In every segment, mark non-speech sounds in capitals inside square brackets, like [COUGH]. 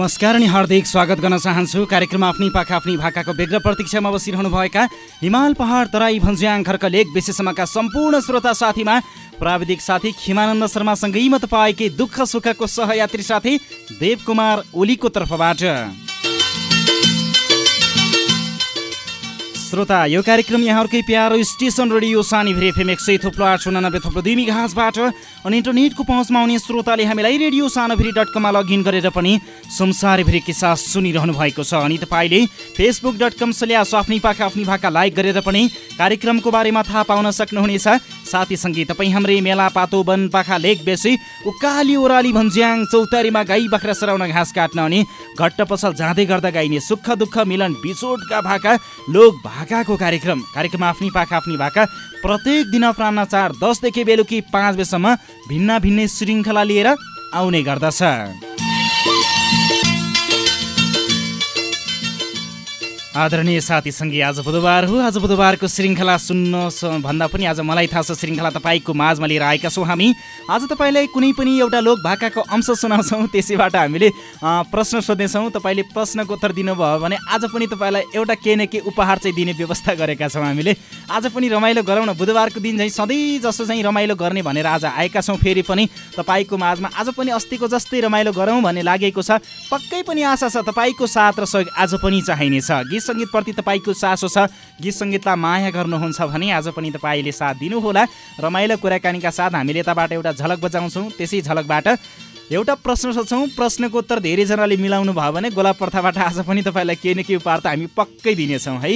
नमस्कार अनि हार्दिक स्वागत गर्न चाहन्छु। कार्यक्रम आफ्नै पाखा आफ्नै भाकाको व्यग्र प्रतीक्षामा बसिरहनुभएका हिमाल पहाड तराई भन्ज्याङ खर्क लेक विशेषमाका सम्पूर्ण श्रोता साथीमा प्राविधिक साथी खिमानन्द शर्मासँगै म तपाईँकै दुःख सुखको सहयात्री साथी देवकुमार ओलीको तर्फबाट। श्रोता यो कार्यक्रम यहाँहरूकै प्यारो station radio Sani Bheri FM एक सय थुप्रो आठ उनानब्बे थुप्रो दुई घाँसबाट अनि इन्टरनेटको पहुँचमा आउने श्रोताले हामीलाई रेडियो सानोभेरी डट कममा लगइन गरेर पनि संसारभरि किस्सा सुनिरहनु भएको छ। अनि तपाईँले फेसबुक डट कम सल्यास आफ्नै पाखा आफ्नै भाका लाइक गरेर पनि कार्यक्रमको बारेमा थाहा पाउन सक्नुहुनेछ। साथीसँगै तपाईँ हाम्रै मेला पातो वन पाखा लेक बेसी उकाली ओराली भन्ज्याङ चौतारीमा गाई बाख्रा सराउन घाँस काट्न अनि घट्ट पसल जाँदै गर्दा गाइने सुख दुःख मिलन बिचोटका भाका लोक भाकाको कार्यक्रम कार्यक्रम आफ्नै पाखा आफ्नै भाका प्रत्येक दिन अपरान्न चार दसदेखि बेलुकी पाँच बजीसम्म भिन्न भिन्नै श्रृङ्खला लिएर आउने गर्दछ। आदरणीय साथी सङ्गी आज बुधबार हो। आज बुधबारको श्रृङ्खला सुन्न भन्दा पनि आज मलाई थाहा छ श्रृङ्खला तपाईँको माझमा लिएर आएका छौँ हामी। आज तपाईँलाई कुनै पनि एउटा लोक भाकाको अंश सुनाउँछौँ त्यसैबाट हामीले प्रश्न सोध्नेछौँ। तपाईँले प्रश्नको उत्तर दिनुभयो भने आज पनि तपाईँलाई एउटा केही न केही उपहार चाहिँ दिने व्यवस्था गरेका छौँ हामीले। आज पनि रमाइलो गरौँ न। बुधबारको दिन चाहिँ सधैँ जस्तो चाहिँ रमाइलो गर्ने भनेर आज आएका छौँ। फेरि पनि तपाईँको माझमा आज पनि अस्तिको जस्तै रमाइलो गरौँ भन्ने लागेको छ। पक्कै पनि आशा छ तपाईँको साथ र सहयोग आज पनि चाहिनेछ गीत सङ्गीतप्रति तपाईँको चासो छ। गीत सङ्गीतलाई माया गर्नुहुन्छ भने आज पनि तपाईँले साथ दिनुहोला। रमाइलो कुराकानीका साथ हामीले यताबाट एउटा झलक बजाउँछौँ। त्यसै झलकबाट एउटा प्रश्न सोध्छौँ। प्रश्नको उत्तर धेरैजनाले मिलाउनु भयो भने गोला प्रथाबाट आज पनि तपाईँलाई केही न केही उपहार त हामी पक्कै दिनेछौँ है?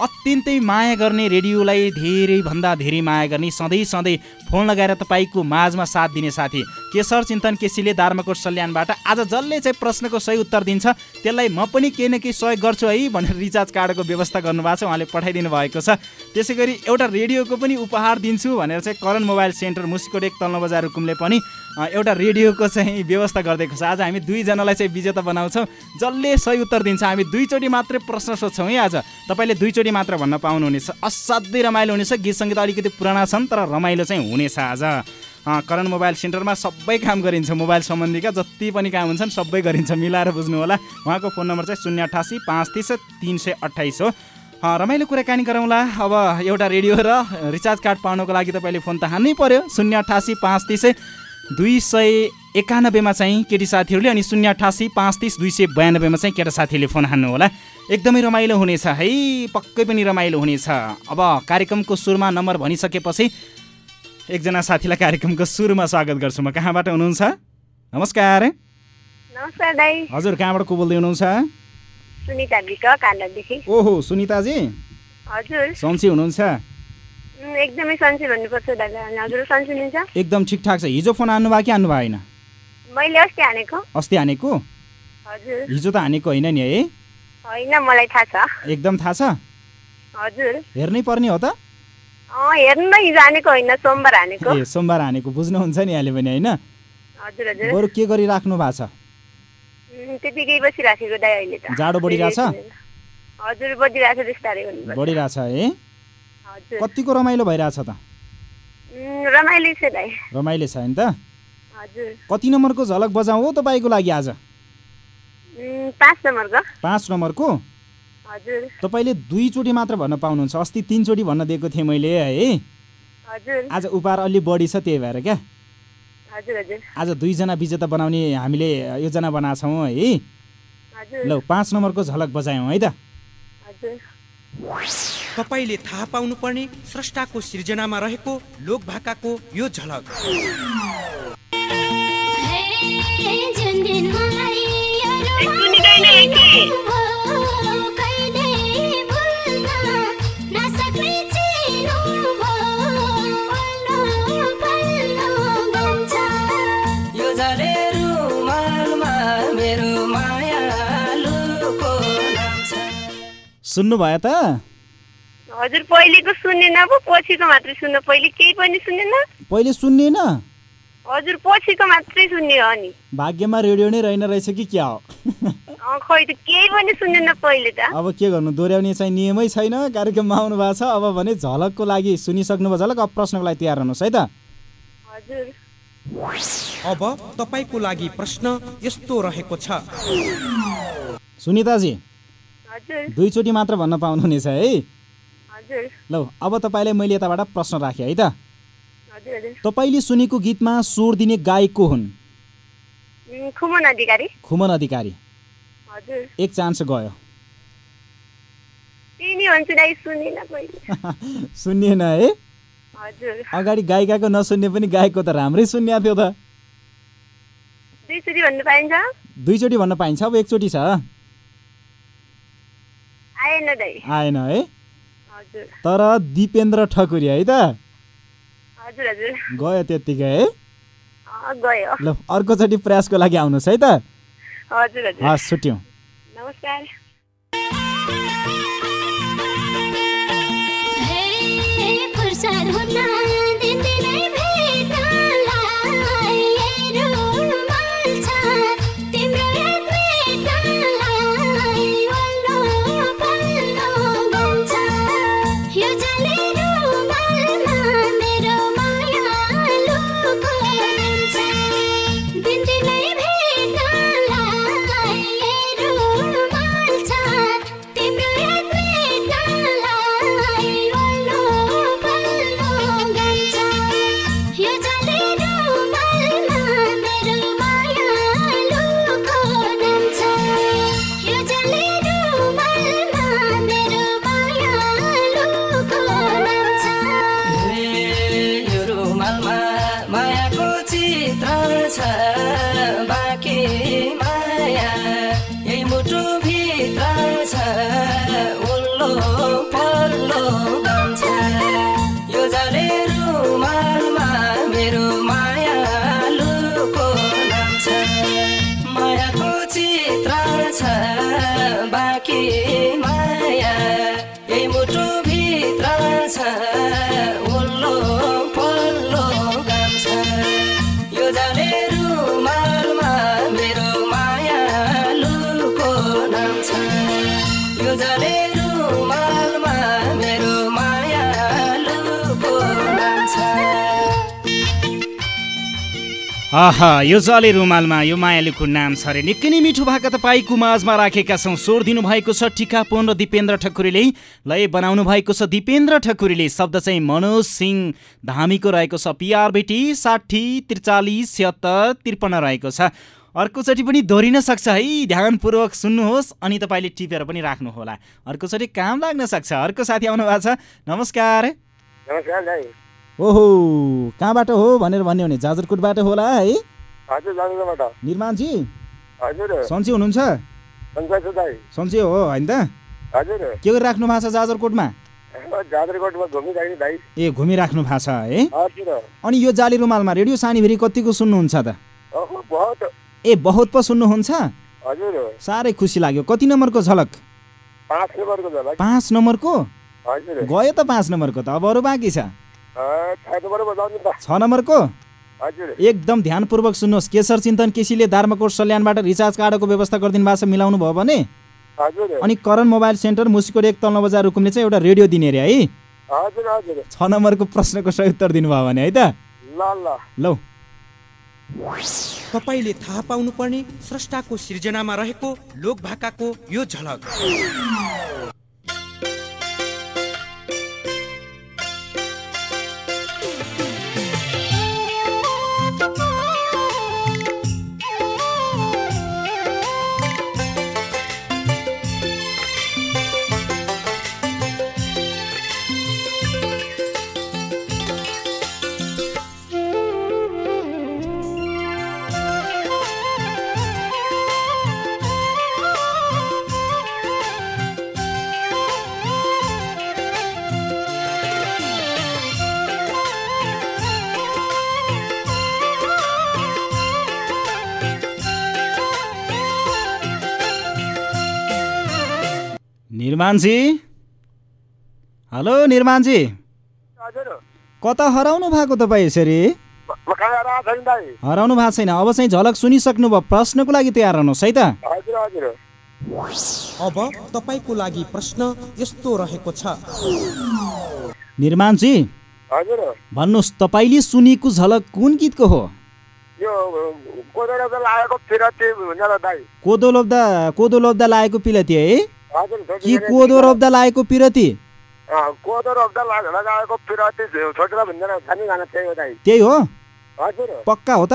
अत्यन्तै माया गर्ने रेडियोलाई धेरैभन्दा धेरै माया गर्ने सधैँ सधैँ फोन लगाएर तपाईँको माझमा साथ दिने साथी केशर चिन्तन केसीले दार्माकोट सल्यानबाट आज जसले चाहिँ प्रश्नको सही उत्तर दिन्छ त्यसलाई म पनि केही न केही सहयोग गर्छु है भनेर रिचार्ज कार्डको व्यवस्था गर्नुभएको छ उहाँले पठाइदिनु भएको छ। त्यसै गरी एउटा रेडियोको पनि उपहार दिन्छु भनेर चाहिँ करण मोबाइल सेन्टर मुसिकोट एक तल्लो बजार रुकुमले पनि एउटा रेडियोको चाहिँ व्यवस्था गरिदिएको छ। आज हामी दुईजनालाई चाहिँ विजेता बनाउँछौँ। जसले सही उत्तर दिन्छ हामी दुईचोटि मात्रै प्रश्न सोध्छौँ है आज। तपाईँले दुईचोटि मात्र भन्न पाउनुहुनेछ। असाध्यै रमाइलो हुनेछ। गीत सङ्गीत अलिकति पुराना छन् तर रमाइलो चाहिँ हुनेछ आज। करण मोबाइल सेन्टरमा सबै काम गरिन्छ। मोबाइल सम्बन्धीका जति पनि काम हुन्छन् सबै गरिन्छ। मिलाएर बुझ्नु होला। उहाँको फोन नम्बर चाहिँ शून्य अठासी पाँच तिस तिन सय अठाइस हो। रमाइलो कुराकानी गरौँला। अब एउटा रेडियो र रिचार्ज कार्ड पाउनको लागि तपाईँले फोन त हान्नै पर्यो। शून्य अठासी पाँच तिस दुई सय एकानब्बेमा चाहिँ केटी साथीहरूले अनि शून्य अठासी पाँच तिस दुई सय बयानब्बेमा चाहिँ केटा साथीहरूले फोन हान्नु होला। एकदमै रमाइलो हुनेछ। है पक्कै पनि रमाइलो हुनेछ। अब कार्यक्रमको सुरुमा नम्बर भनिसकेपछि एकजना साथीलाई कार्यक्रमको सुरुमा स्वागत गर्छु। म कहाँबाट हुनुहुन्छ? नमस्कार। नमस्कार दाई। हजुर कहाँबाट को बोल्दै हुनुहुन्छ? सुनिता विक काण्डदेखि ओहो सुनिताजी। हजुर। सन्ची हुनुहुन्छ? एकदमै सन्चै भन्नुपर्छ दादा। हजुर सन्चै हुनुहुन्छ? एकदम ठिकठाक छ। हिजो फोन हान्नु भयो कि हान्नु भएन मैले अस्ति हानेको। अस्ति हानेको? हजुर। हिजो त हानेको होइन नि है? होइन मलाई थाहा छ। एकदम थाहा छ? हजुर। हेर्नै पर्ने हो त? अँ हेर्नु न हिजो हानेको होइन सोमबार हानेको। ए सोमबार हानेको बुझ्नुहुन्छ नि अहिले पनि होइन? हजुर हजुर। बरु के गरिराख्नु भएको छ? उम्, त्यतिकै बसिराखेको दाइ अहिले त। जाडो बढिरहेछ? हजुर बढिरहेछ बिस्तारै भन्नुपर्छ बढिरहेछ है? कतिको रमाइलो भइरहेछ त? रमाइलो छ दाइ। रमाइलो छ नि त? कति नम्बरको झलक बजाउँ हो तपाईँको लागि आज? पाँच नम्बरको। पाँच नम्बरको? हजुर। तपाईँले दुईचोटि मात्र भन्न पाउनुहुन्छ अस्ति तिनचोटि भन्न दिएको थिएँ मैले है। हजुर। आज उपहार अलि बढी छ त्यही भएर क्या। हजुर हजुर। आज दुईजना विजेता बनाउने हामीले योजना बनाएको छौँ है। हजुर। ल पाँच नम्बरको झलक बजायौँ है त। हजुर। तपाईँले थाहा पाउनुपर्ने स्रष्टाको सिर्जनामा रहेको लोक भाकाको यो झलक। सुन्नुभयो त? हजुर पहिलेको सुनेन पो पछिको मात्रै सुन्नु पहिले केही पनि सुनेन? पहिले सुन्नेन। हजुर पछिको मात्रै सुन्ने हो नि भाग्यमा रेडियो नै रहेन रहेछ कि क्या हो? अँ, खै त केही पनि सुनेन पहिले त। अब के गर्नु दोहोऱ्याउने चाहिँ नियमै छैन। कार्यक्रममा आउनु भएको छ। अब भने झलकको लागि सुनिसक्नुभयो झलक। अब प्रश्नको लागि तयार हुनुहोस् है त। हजुर। अब तपाईँको लागि प्रश्न यस्तो रहेको छ। सुनिताजी। हजुर। दुईचोटि मात्र भन्न पाउनुहुनेछ है। हजुर। ल अब तपाईँलाई मैले यताबाट प्रश्न राखेँ है त। तपाईँले सुनेको गीतमा स्वर दिने गायक को हुन्? खुमन अधिकारी। खुमन अधिकारी। हजुर। एक चान्स गयो। सुनिएन [LAUGHS] है? अगाडि गायिकाको नसुन्ने पनि गायकको त राम्रै सुन्ने थियो त। दुईचोटि भन्नु पाइन्छ? अब एकचोटि छ। आएन है? तर दिपेन्द्र ठकुरी है त? गयो त्यत्तिकै है? अँ, गयो। ल अर्कोचोटि प्रयासको लागि आउनुहोस् है त? हजुर हजुर। हस् छुट्यौँ नमस्कार। आहा यो जले रुमालमा यो मायालुको नाम छ अरे निकै नै मिठो भाका तपाईँको माझमा राखेका छौँ। स्वर दिनुभएको छ टिकापोन र दिपेन्द्र ठकुरीले। लय बनाउनु भएको छ दिपेन्द्र ठकुरीले। शब्द चाहिँ मनोज सिंह धामीको रहेको छ। पिआरबिटी साठी त्रिचालिस छिहत्तर त्रिपन्न रहेको छ। अर्कोचोटि पनि दोहोरिन सक्छ है। ध्यानपूर्वक सुन्नुहोस्। अनि तपाईँले टिपेर पनि राख्नुहोला। अर्कोचोटि काम लाग्न सक्छ। अर्को साथी आउनु भएको छ। नमस्कार। नमस्कार ओहो कहाँबाट हो भनेर भन्ने हो भने जाजरकोटबाट होला है? निर्माणजी? सन्चै हुनुहुन्छ? सन्चै हो होइन? त हजुर। के गरिराख्नु भएको छ जाजरकोटमा? [LAUGHS] ए घुमिराख्नु भएको छ है? अनि यो जाली रुमालमा रेडियो सानीभरि कतिको सुन्नुहुन्छ त? ए बहुत पो सुन्नुहुन्छ? साह्रै खुसी लाग्यो। कति नम्बरको झलक? पाँच नम्बरको गयो त पाँच नम्बरको त अब अरू बाँकी छ। छ नम्बरको? हजुर। एकदम ध्यानपूर्वक सुन्नुहोस्। केशर चिन्तन केसीले दार्माकोट सल्यानबाट रिचार्ज कार्डको व्यवस्था गरिदिनु भएको छ मिलाउनु भयो भने। हजुर। अनि करण मोबाइल सेन्टर मुसिकोट एक तल्लो बजार रुकुमले चाहिँ एउटा रेडियो दिने अरे है? हजुर हजुर। छ नम्बरको प्रश्नको सही उत्तर दिनुभयो भने है त? ल ल। लौ। तपाईँले थाहा पाउनुपर्ने स्रष्टाको सिर्जनामा रहेको लोक भाकाको यो झलक। निर्माणजी? हेलो निर्माणजी। हजुर कता हराउनु भएको तपाईँ यसरी? हराउनु भएको छैन। अब चाहिँ झलक सुनिसक्नु भयो। प्रश्नको लागि तयार रहनुहोस् है त। हजुर हजुर। अब तपाईँको लागि प्रश्न यस्तो रहेको छ। निर्माणजी हजुर। भन्नुहोस् तपाईँले सुनेको झलक कुन गीतको हो? कोदो लोप्दा कोदो लोप्दा लागेको पिलती है? कि कोदो रोप्दा लागेको पिरती? कोदो रोप्दा लाग- लगाएको फिरती छोटो भन्छ खाने खाना त्यही हो दाइ। त्यही हो? हजुर। पक्का हो त?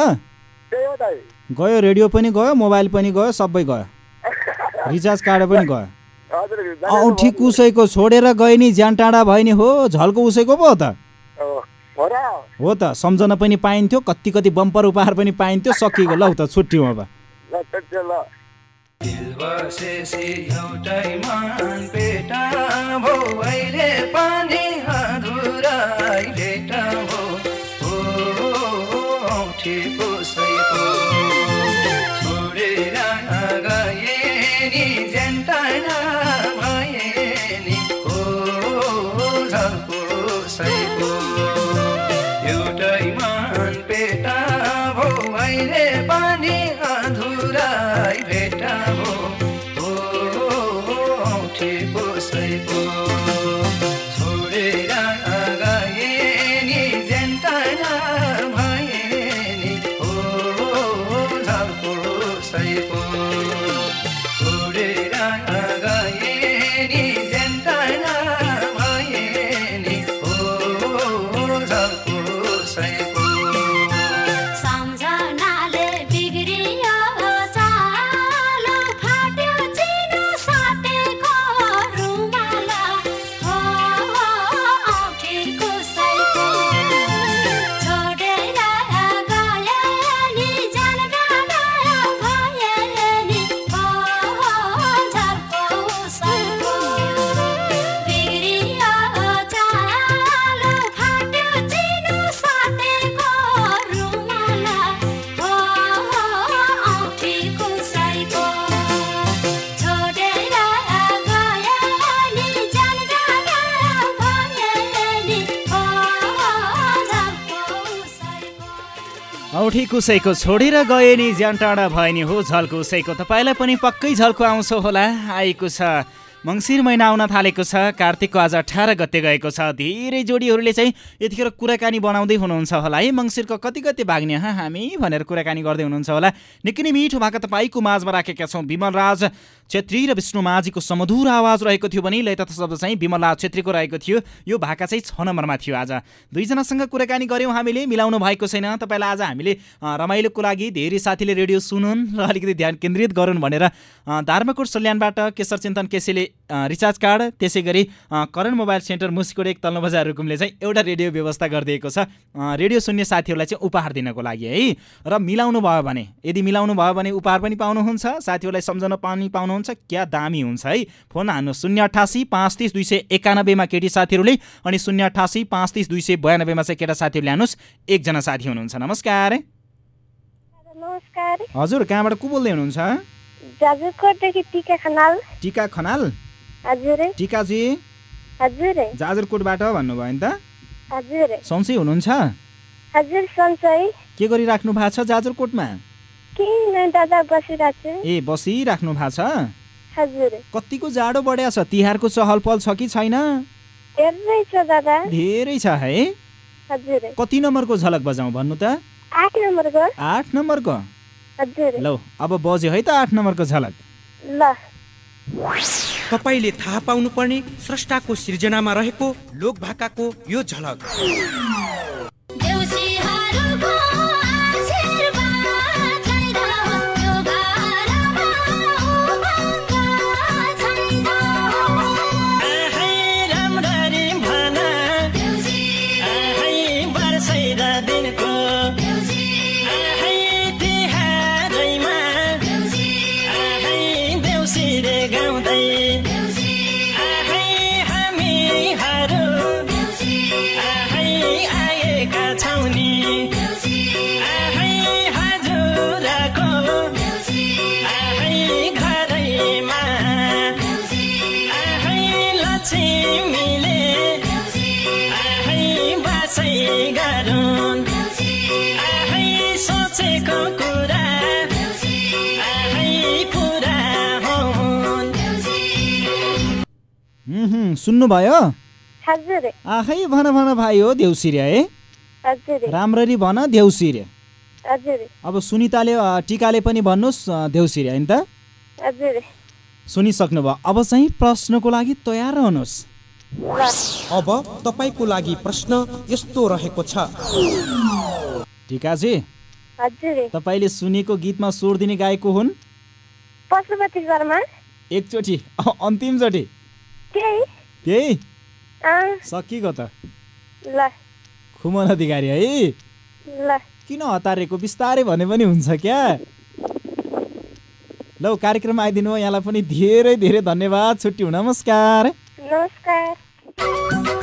त्यही हो दाइ। गयो रेडियो पनि गयो मोबाइल पनि गयो सबै गयो। [LAUGHS] रिचार्ज कार्ड पनि गयो। औठी कुसैको छोडेर गए नि ज्यान टाढा भयो नि हो? झल्को उसैको पो त। हो त सम्झन पनि पाइन्थ्यो कति कति बम्पर उपहार पनि पाइन्थ्यो सकिएको ल त छुट्यौँ अब बसेसी एउटै मन पेटा भो अहिले पानी अधुराई भेटा भो औँठी औठी कुसैको छोडेर गए नि ज्यान टाढा भयो नि हो झल्को उसैको। तपाईँलाई पनि पक्कै झल्को आउँछ होला आएको छ। मङ्सिर महिना आउन थालेको छ कार्तिकको आज अठार गते गएको छ। धेरै जोडीहरूले चाहिँ यतिखेर कुराकानी बनाउँदै हुनुहुन्छ होला। है मङ्सिरको कति गते भाग्ने? हामी भनेर कुराकानी गर्दै हुनुहुन्छ होला। निकै नै मिठो भएको तपाईँको माझमा राखेका छौँ। विमल राज छेत्री र विष्णु माझीको समधुर आवाज रहेको थियो भने लय तथा शब्द चाहिँ विमल छेत्रीको रहेको थियो। यो भाका चाहिँ छ नम्बरमा थियो आज। दुईजनासँग कुराकानी गऱ्यौँ हामीले मिलाउनु भएको छैन। तपाईँलाई आज हामीले रमाइलोको लागि धेरै साथीले रेडियो सुनुन् र अलिकति ध्यान केन्द्रित गरून् भनेर धार्मकोट सल्यानबाट केशर चिन्तन केसीले रिचार्ज कार्ड त्यसै गरी करण मोबाइल सेन्टर मुसिकोट एक तल्लो बजार रुकुमले चाहिँ एउटा रेडियो व्यवस्था गरिदिएको छ। रेडियो सुन्ने साथीहरूलाई चाहिँ उपहार दिनको लागि है। र मिलाउनु भयो भने यदि मिलाउनु भयो भने उपहार पनि पाउनुहुन्छ साथीहरूलाई सम्झन पनि पाउनुहुन्छ क्या दामी हुन्छ है? फोन हान्नु शून्य अठासी पाँच तिस दुई सय एकानब्बेमा केटी साथीहरूले अनि शून्य अठासी पाँच तिस दुई सय बयानब्बेमा चाहिँ केटा साथीहरूले हान्नुहोस्। एकजना साथी हुनुहुन्छ। नमस्कार। नमस्कार। हजुर कहाँबाट को बोल्दै हुनुहुन्छ? टिका खनाल। टिकाजी? हजुर। जाजरकोटबाट भन्नुभयो नि त। हजुर। सन्चै हुनुहुन्छ? हजुर सन्चै। के गरिराख्नु भएको छ जाजरकोटमा? ए बसिराख्नु भएको छ? हजुर। कतिको जाडो बढ्या छ तिहारको चहल पहल छ कि छैन? धेरै छ दादा। धेरै छ है? हजुर। कति नम्बरको झलक बजाउँ भन्नु त? आठ नम्बरको। आठ नम्बरको? हजुर। लौ अब बज्यो है त आठ नम्बरको झलक। ल। तपाईँले थाहा पाउनुपर्ने स्रष्टाको सिर्जनामा रहेको लोक भाकाको यो झलक। सुन्नुभयो हजुर। आखै भन भन भाइ हो देउसिरे है। हजुर। राम्ररी भन देउसिरे। हजुर। अब सुनिताले टिकाले पनि भन्नुहोस् देउसिरे होइन त। हजुर। सुनिसक्नुभयो अब चाहिँ प्रश्नको लागि तयार रहनुहोस्। अब तपाईँको लागि प्रश्न यस्तो रहेको छ। टिकाजी हजुर। तपाईँले सुनेको गीतमा स्वर दिने गायक हुन्? एकचोटि अन्तिमचोटि। त्यही सकिगयो त? ल। खुमन अधिकारी है ल। किन हतारेको? बिस्तारै भने पनि हुन्छ क्या? ल कार्यक्रममा आइदिनु यहाँलाई पनि धेरै धेरै धन्यवाद छुट्टी हुन नमस्कार। नमस्कार।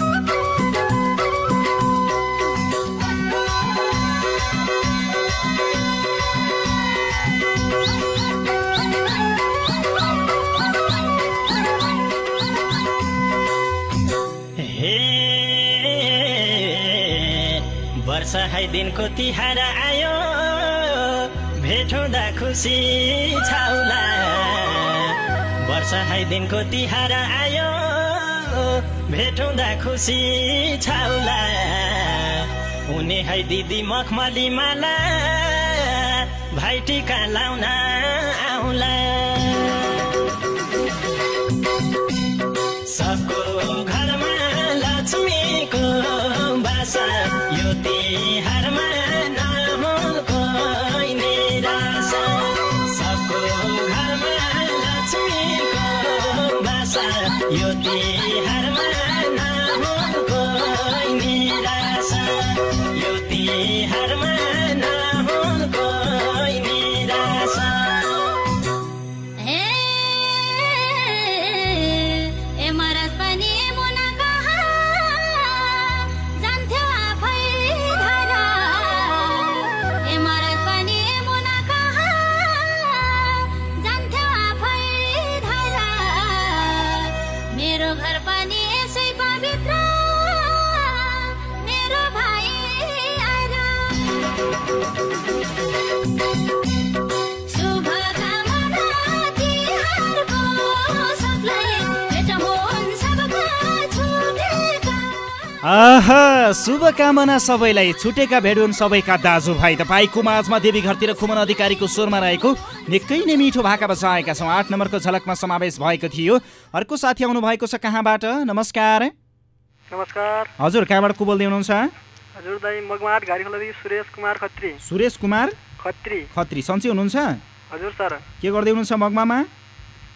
दिनको तिहार आयो। भेट हुँदा खुसी छाउला। वर्षा है दिनको तिहार आयो। भेट हुँदा खुसी छाउला। उनी है दिदी मखमली माला। भाइ टिका लाउन आउला। यो तिहारमा शुभकामना सबैलाई। छुटेका भेडुन सबैका दाजुभाइ तपाईँको माझमा देवी घरतिर खुमन अधिकारीको स्वरमा रहेको निकै नै मिठो भाका बसाएका छौँ। आठ नम्बरको झलकमा समावेश भएको थियो। अर्को साथी आउनु भएको छ कहाँबाट? नमस्कार। नमस्कार। हजुर कहाँबाट को बोल्दै हुनुहुन्छ? हजुर दाई मगमाट घारी सुरेश कुमार खत्री। सुरेश कुमार? खत्री। खत्री सन्चै हुनुहुन्छ? हजुर सर। के गर्दै हुनुहुन्छ मगमामा?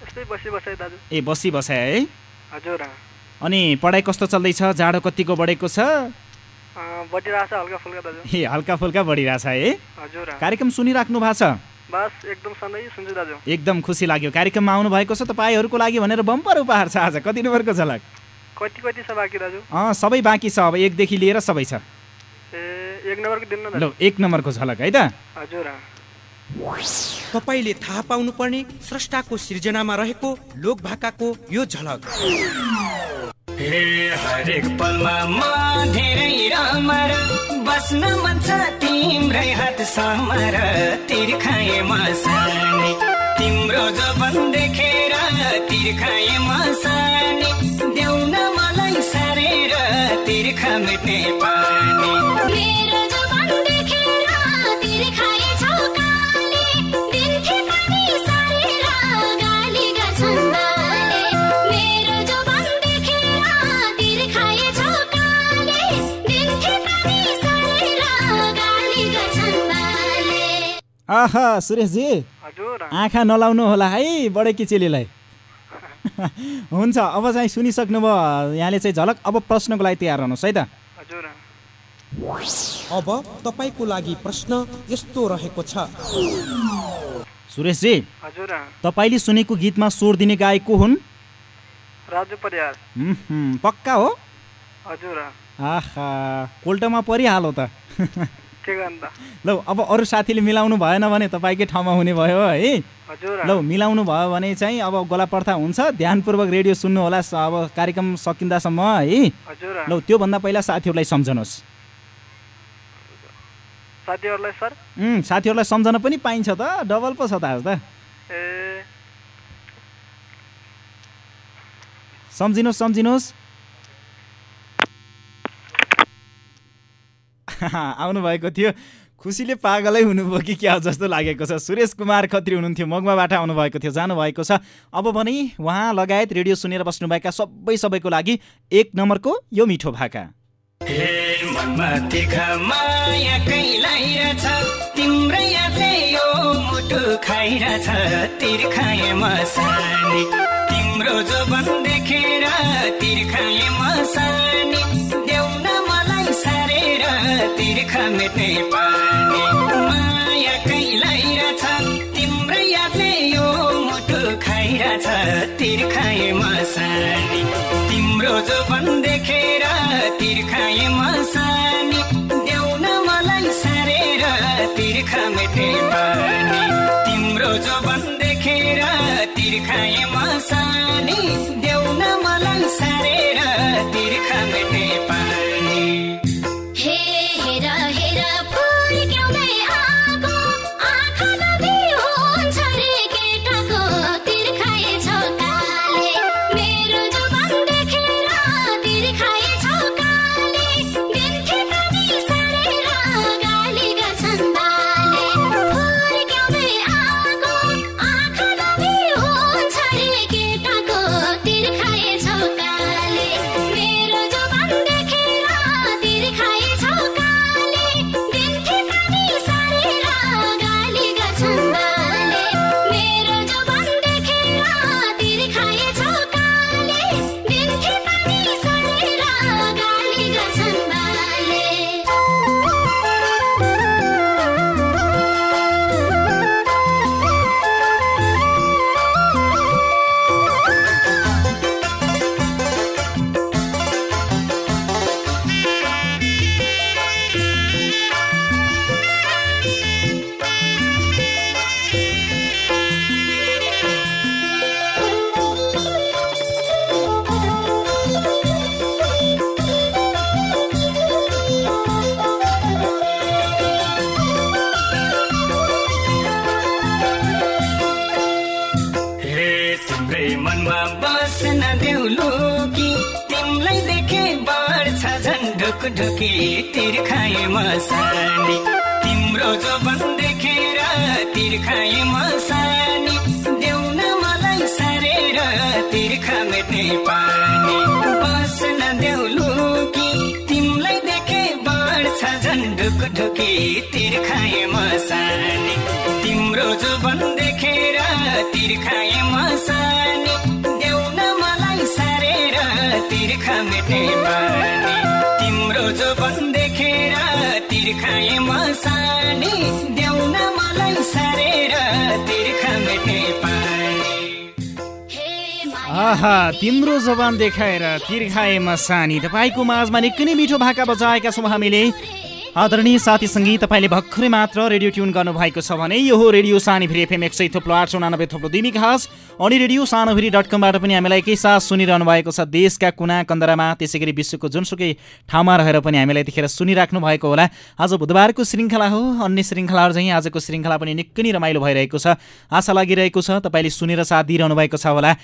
यस्तै बसी बसाइ दाजु। ए बसी बसाए है। हजुर। अनि पढाइ कस्तो चल्दैछ? जाडो कतिको बढेको छ? ए हल्का फुल्का बढिरहेछ है? हजुर कार्यक्रम सुनिराख्नु भएको छ? बस एकदम खुसी लाग्यो। कार्यक्रममा आउनु भएको छ तपाईँहरूको लागि भनेर बम्पर उपहार छ आज। कति नम्बरको झलक कति कति छ बाँकी दाजु? अँ सबै बाँकी छ। अब एकदेखि लिएर सबै छ। ए एक नम्बरको दिनु न ल एक नम्बरको झलक है त? हजुर तपाईँले थाहा पाउनुपर्ने स्रष्टाको सिर्जनामा रहेको लोक भाकाको यो झलक। हे हरेक पलमा म धेरै रमर। बस्न मन छ तिम्रै हात समर। तिर्खाए मसानी तिम्रो जबन देखेर तिर्खाए मसानी देउन मलाई सारेर तिर्खा मेट्ने पानी आहा सुरेशजी। हजुर आँखा नलाउनु होला है बडेकी चेलीलाई [LAUGHS] हुन्छ अब चाहिँ सुनिसक्नुभयो यहाँले चाहिँ झलक अब प्रश्नको लागि तयार रहनुहोस् है त। हजुर। अब तपाईँको लागि प्रश्न यस्तो रहेको छ। सुरेशजी हजुर। तपाईँले सुनेको गीतमा स्वर दिने गायक को हुन्? राजु परियार। पक्का हो? हजुर। आहा कोल्टोमा परिहालो त। [LAUGHS] के गर्नु त? ल अब अरू साथीले मिलाउनु भएन भने तपाईँकै ठाउँमा हुने भयो है ल मिलाउनु भयो भने चाहिँ अब गोला पर्था हुन्छ ध्यानपूर्वक रेडियो सुन्नु होला अब कार्यक्रम सकिँदासम्म है? ल त्योभन्दा पहिला साथीहरूलाई सम्झनुहोस्। साथीहरूलाई सर? साथीहरूलाई सम्झन पनि पाइन्छ त डबल पो छ त आज त। सम्झिनुहोस् सम्झिनुहोस्। [LAUGHS] आउनुभएको थियो। खुसीले पागलै हुनुभयो कि क्या जस्तो लागेको छ। सुरेश कुमार खत्री हुनुहुन्थ्यो मगमाबाट आउनुभएको थियो जानुभएको छ। अब भने उहाँ लगायत रेडियो सुनेर बस्नुभएका सबै सबैको लागि एक नम्बरको यो मिठो भाका। तिम्रै जोबन देखेर तिर्खाए मसानी तिर्खा मेट्ने पानी माया कैलाई रहेछ तिम्रै यादले यो मुटु खाइरहेछ तिर्खाए मसानी. तिम्रो जोबन देखेर तिर्खाए मसानी. देऊ न मलाई सारेर तिर्खा मेटे पानी तिम्रो जोबन देखेर तिर्खाए तिर्खा मेट्ने पानी तिम्रो जोबन देखेर तिर्खाए मसानी देऊ न मलाई सारेर तिर्खा मेट्ने पानी। आहा तिम्रो जवान देखाएर तिर्खाएमा सानी। तपाईँको माझमा निकै नै मिठो भाका बजाएका छौँ हामीले। आदरणीय साथी सङ्गीत तपाईँले भर्खरै मात्र रेडियो ट्युन गर्नुभएको छ भने यो हो रेडियो सानीभिरी एफएम एक सय थोप्लो आठ सौ उनानब्बे थोप्लो दुई घाँस। अनि रेडियो सानोभिरी डट कमबाट पनि हामीलाई एकैसाथ सुनिरहनु भएको छ देशका कुना कन्दरामा त्यसै गरी विश्वको जुनसुकै ठाउँमा रहेर पनि हामीलाई यतिखेर सुनिराख्नु भएको होला। आज बुधबारको श्रृङ्खला हो अन्य श्रृङ्खलाहरू चाहिँ आजको श्रृङ्खला पनि निकै नै रमाइलो भइरहेको छ। आशा लागिरहेको छ तपाईँले सुनेर साथ दिइरहनु भएको छ होला।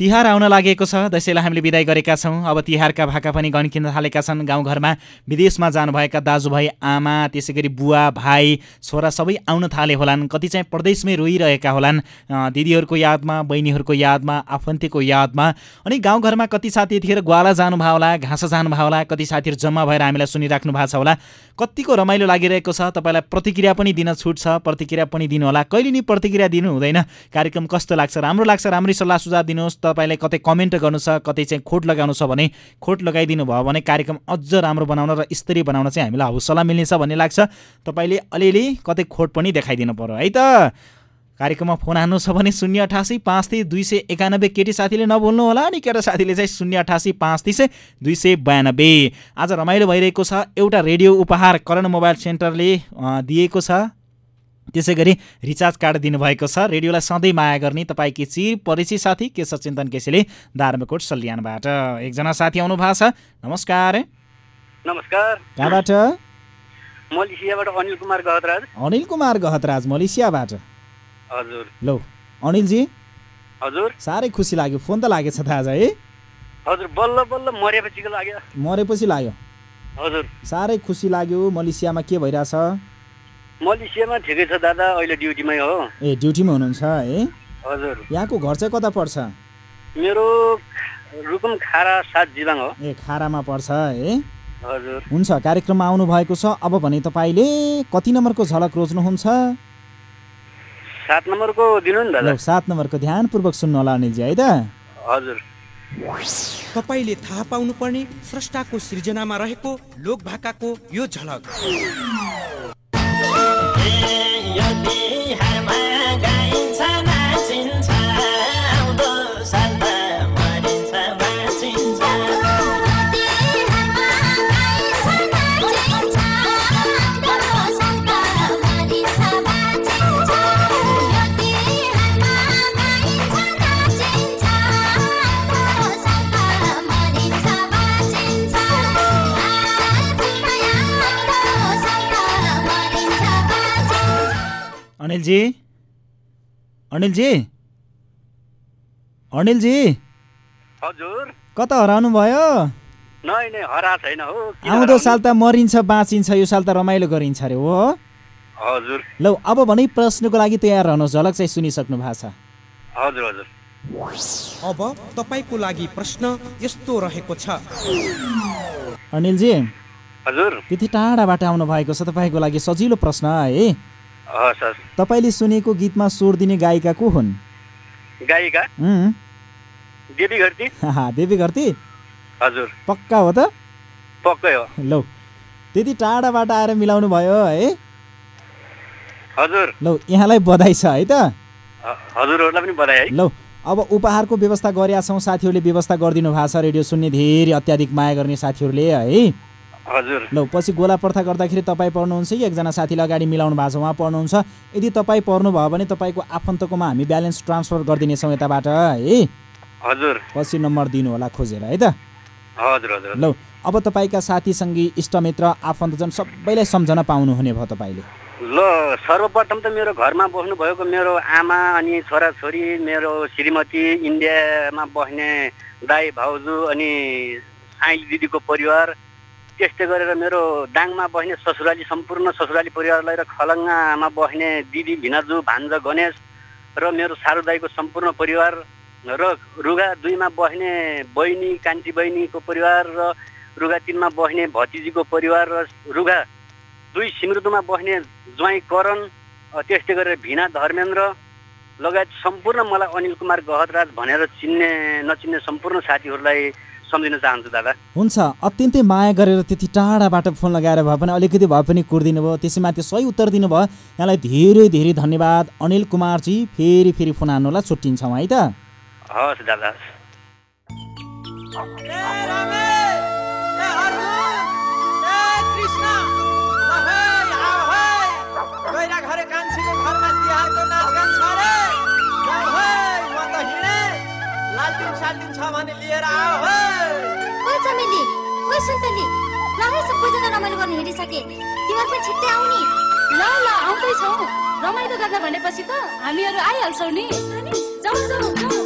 तिहार आउन लागेको छ। दसैँलाई हामीले विदाय गरेका छौँ। अब तिहारका भाका पनि गन्किन थालेका छन्। गाउँघरमा विदेशमा जानुभएका दाजुभाइ आमा त्यसै गरी बुवा भाइ छोरा सबै आउन थाले होलान्। कति चाहिँ प्रदेशमै रोइरहेका होलान्। दिदीहरूको यादमा बहिनीहरूको यादमा आफन्तीको यादमा। अनि गाउँघरमा कति साथी यतिखेर ग्वाला जानुभयो होला घाँस जानुभयो होला कति साथीहरू जम्मा भएर हामीलाई सुनिराख्नु भएको छ होला। कतिको रमाइलो लागिरहेको छ। तपाईँलाई प्रतिक्रिया पनि दिन छुट छ। प्रतिक्रिया पनि दिनुहोला कहिले नि प्रतिक्रिया दिनु हुँदैन। कार्यक्रम कस्तो लाग्छ? राम्रो लाग्छ। राम्रै सल्लाह सुझाव दिनुहोस्। तपाईँलाई कतै कमेन्ट गर्नु छ कतै चाहिँ खोट लगाउनु छ भने खोट लगाइदिनु भयो भने कार्यक्रम अझ राम्रो बनाउन र स्तरीय बनाउन चाहिँ हामीलाई हौसला मिल्नेछ भन्ने लाग्छ। तपाईँले अलिअलि कतै खोट पनि देखाइदिनु पर्यो है त? कार्यक्रममा फोन हान्नु छ भने शून्य अठासी पाँच तिस दुई सय एकानब्बे केटी साथीले नभुल्नु होला अनि केटा साथीले चाहिँ शून्य अठासी पाँच तिस दुई सय बयानब्बे। आज रमाइलो भइरहेको छ एउटा रेडियो उपहार करण मोबाइल सेन्टरले दिएको छ। त्यसै गरी रिचार्ज कार्ड दिनुभएको छ। रेडियोलाई सधैँ माया गर्ने तपाईँकी चिर परिचित साथी केशव चिन्तन केसीले? दार्मकोट सल्यानबाट एकजना साथी आउनु भएको छ। नमस्कार। नमस्कार। कहाँबाट? मलेसियाबाट अनिल कुमार गहतराज। अनिल कुमार गहतराज मलेसियाबाट। हजुर। लौ अनिलजी। हजुर। साह्रै खुसी लाग्यो। फोन त लागेछ त आज है? हजुर बल्ल बल्ल मरेपछिको लाग्यो। मरेपछि लाग्यो। हजुर। साह्रै खुसी लाग्यो। मलेसियामा के भइरहेछ? मलेसियामा ठिकै छ दादा अहिले ड्युटीमै हो। ए ड्युटीमा हुनुहुन्छ है? हजुर। यहाँको घर चाहिँ कता पर्छ? मेरो रुकुम खारा सात जिलाङ हो। ए खारामा पर्छ है? हजुर। हुन्छ कार्यक्रममा आउनु भएको छ। अब भने तपाईँले कति नम्बरको झलक रोज्नुहुन्छ? सात नम्बरको दिनु नि दादा। ल सात नम्बरको ध्यानपूर्वक सुन्नु होला अनिलजी है त? हजुर। तपाईँले थाहा पाउनुपर्ने स्रष्टाको सृजनामा रहेको लोक भाकाको यो झलक। यदि है। अनिलजी? अनिलजी? अनिलजी? हजुर। कता हराउनु भयो आउँदो? साल त मरिन्छ बाँचिन्छ यो साल त रमाइलो गरिन्छ अरे हो। हजुर। लौ अब भने प्रश्नको लागि तयार रहनुहोस् झलक चाहिँ सुनिसक्नु भएको छ। हजुर हजुर। अब तपाईँको लागि प्रश्न यस्तो रहेको छ। अनिलजी? हजुर। त्यति टाढाबाट आउनु भएको छ तपाईँको लागि सजिलो प्रश्न है। हस् तपाईँले सुनेको गीतमा स्वर दिने गायिका को हुन्? गायिका? उम्, देवी घरती। हाहा, देवी घरती? हजुर। पक्का हो त? पक्कै हो। लौ त्यति टाढाबाट आएर मिलाउनु भयो है। हजुर। लौ यहाँलाई बधाई छ है त। हजुरहरूलाई पनि बधाई है। लौ अब उपहारको व्यवस्था गरेका छौँ साथीहरूले व्यवस्था गरिदिनु भएको छ रेडियो सुन्ने धेरै अत्याधिक माया गर्ने साथीहरूले है। हजुर। लौ पछि गोला प्रथा गर्दाखेरि तपाईँ पढ्नुहुन्छ कि एकजना साथीले अगाडि मिलाउनु भएको छ उहाँ पढ्नुहुन्छ। यदि तपाईँ पढ्नुभयो भने तपाईँको आफन्तकोमा हामी ब्यालेन्स ट्रान्सफर गरिदिनेछौँ यताबाट है? हजुर। पछि नम्बर दिनु होला खोजेर है त? हजुर हजुर लौ अब तपाईँका साथीसँगी इष्टमित्र आफन्तजन सबैलाई सम्झन पाउनुहुने भयो तपाईँले। ल सर्वप्रथम त मेरो घरमा बस्नुभएको मेरो आमा अनि छोराछोरी मेरो श्रीमती इन्डियामा बस्ने दाई भाउजू अनि साई दिदीको परिवार त्यस्तै गरेर मेरो दाङमा बस्ने ससुराली सम्पूर्ण ससुराली परिवारलाई र खलङ्गामा बस्ने दिदी भिनाजु भान्जा गणेश र मेरो सारू दाईको सम्पूर्ण परिवार र रुगा दुईमा बस्ने बहिनी कान्ति बहिनीको परिवार र रुगा तिनमा बस्ने भतिजीको परिवार र रुगा दुई सिमृतुमा बस्ने ज्वाइँ करण त्यस्तै गरेर भिना धर्मेन्द्र लगायत सम्पूर्ण मलाई अनिल कुमार गहतराज भनेर चिन्ने नचिन्ने सम्पूर्ण साथीहरूलाई सम्झिन चाहन्छु दादा। हुन्छ। अत्यन्तै माया गरेर त्यति टाढाबाट फोन लगाएर भए पनि अलिकति भए पनि कुरिदिनु भयो त्यसैमाथि सही उत्तर दिनुभयो। यहाँलाई धेरै धेरै धन्यवाद। अनिल कुमारजी फेरि फेरि फोन हान्नुलाई छुट्टिन्छौँ है त। हस् दादा। सुन्तली है सबैजना रमाइलो गर्न हिँडिसके तिमीहरू पनि छिट्टै आऊ नि ल ल आउँदैछौ रमाइलो गर्न भनेपछि त हामीहरू आइहाल्छौ नि जाउँ जाउँ जाउँ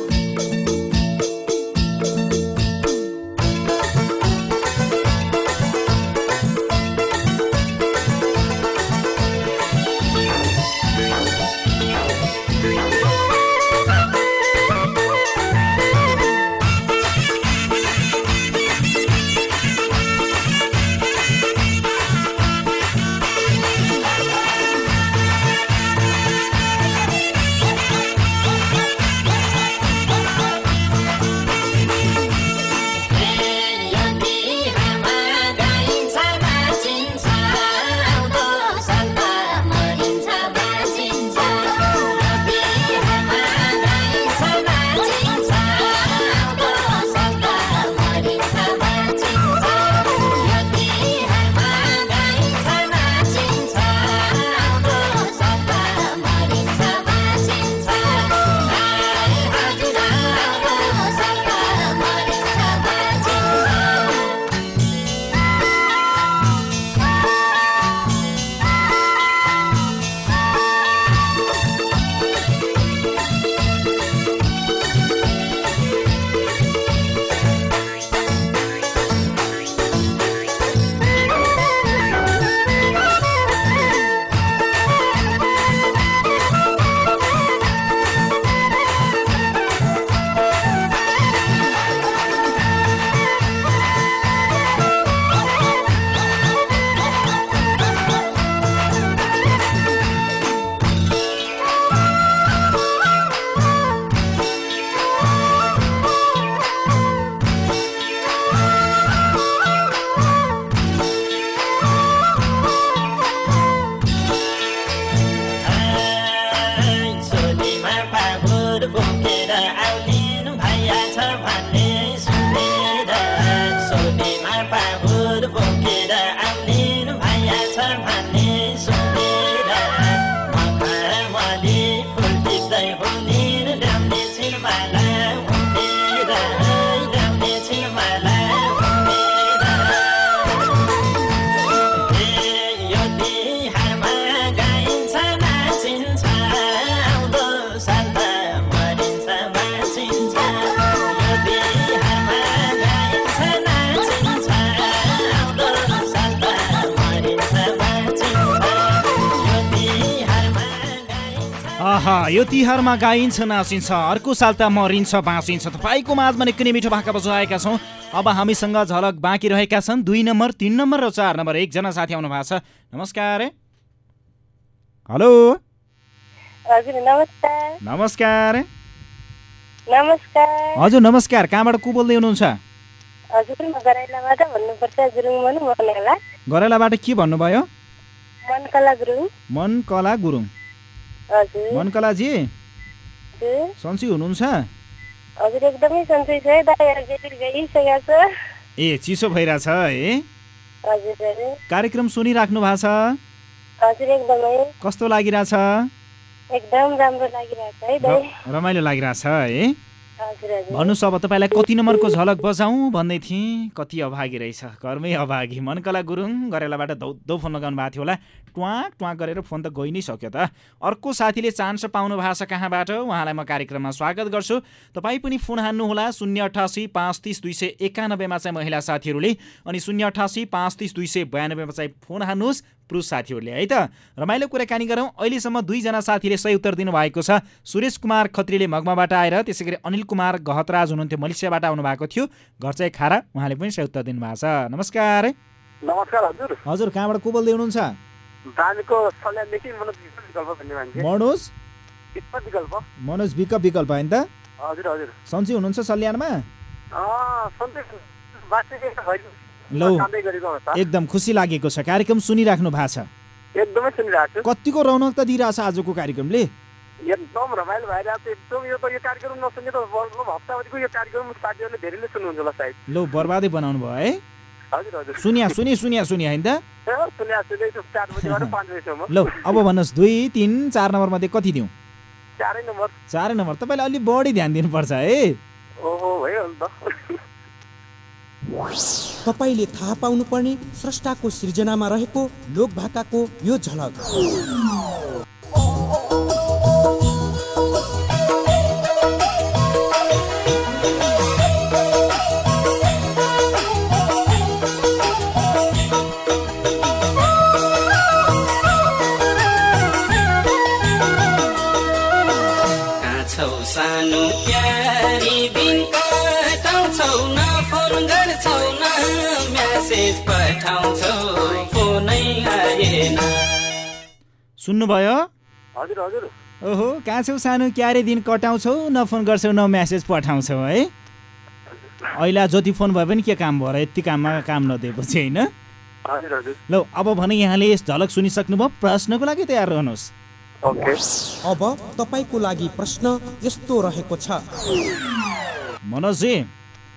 यो तिहारमा गाइन्छ नाचिन्छ अर्को साल त मरिन्छ बाँचिन्छ। तपाईँको माझमा निकै मिठो भाका बजाएका छौँ। अब हामीसँग झलक बाँकी रहेका छन्। दुई नम्बर तिन नम्बर र चार नम्बर। एकजना साथी आउनु भएको छ। नमस्कार। हेलो। हजुर नमस्कार। नमस्कार। नमस्कार। हजुर नमस्कार। कहाँबाट को बोल्दै हुनुहुन्छ? गराइलाबाट के भन्नुभयो? मनकला गुरुङ। मनकलाजी सन्ची हुनुहुन्छ? ए चिसो भइरहेछ है? कार्यक्रम सुनिराख्नु भएको छ? कस्तो लागिरहेछ? एकदम राम्रो है रमाइलो लागिरहेछ है? भन्नुहोस् अब तपाईँलाई कति नम्बरको झलक बजाउँ? भन्दै थिएँ। कति अभागी रहेछ। घरमै अभागी। मनकला गुरुङ गरेलाबाट धौधौ फोन लगाउनु भएको थियो होला। ट्वा ट्वा गरेर फोन त गइ नै सक्यो त। अर्को साथीले चान्स पाउनु भएको छ कहाँबाट? उहाँलाई म कार्यक्रममा स्वागत गर्छु। तपाईँ पनि फोन हान्नुहोला। शून्य अठासी पाँच तिस दुई सय एकानब्बेमा चाहिँ महिला साथीहरूले अनि शून्य अठासी पाँच तिस दुई सय बयानब्बेमा चाहिँ फोन हान्नुहोस्। पुरुष साथीहरूले है त? रमाइलो कुराकानी गरौँ। अहिलेसम्म दुईजना साथीले सही उत्तर दिनुभएको छ। सुरेश कुमार खत्रीले मगमाबाट आएर त्यसै गरी अनिल कुमार गहतराज हुनुहुन्थ्यो मलेसियाबाट आउनुभएको थियो। घर चाहिँ खारा उहाँले पनि सही उत्तर दिनुभएको छ। नमस्कार। नमस्कार हजुर। हजुर कहाँबाट को बोल्दै हुनुहुन्छ? विकल्प विकल्प मनोज विकल्प विकल्प होइन त? हजुर हजुर। सन्ची हुनुहुन्छ सल्यानमा? लौ। एकदम खुसी लागेको छ। कार्यक्रम सुनिराख्नु भएको छ। एकदमै सुनिरहेको छु कतिको रौनक त दिइरहेछ आजको कार्यक्रमले? एकदम रमाइलो भइरहेको छ एकदम यो त यो कार्यक्रम नसुने त हप्तावधिको यो कार्यक्रम साथीहरूले धेरै नै सुन्नुहुन्छ होला सायद। लौ बर्बादै बनाउनु भयो है। हजुर हजुर। सुनिया सुनि सुनिया सुनिया होइन लौ अब भन्नुहोस् दुई तिन चार नम्बरमध्ये कति दिउँ? चारै नम्बर। चारै नम्बर। तपाईँले अलिक बढी ध्यान दिनुपर्छ है। ओहो भयो तपाईँले थाहा पाउनुपर्ने स्रष्टाको सृजनामा रहेको लोकभाकाको यो झलक। सुन्नुभयो? हजुर हजुर। ओहो कहाँ छौ सानो क्यारे दिन कटाउँछौ न फोन गर्छौ न म्यासेज पठाउँछौ है? अहिले जति फोन भए पनि के काम भयो र यति काममा काम नदिएपछि होइन? हजुर हजुर। लौ अब भने यहाँले यस झलक सुनिसक्नुभयो प्रश्नको लागि तयार रहनुहोस्। ओके। अब तपाईँको लागि प्रश्न यस्तो रहेको छ। मनोजी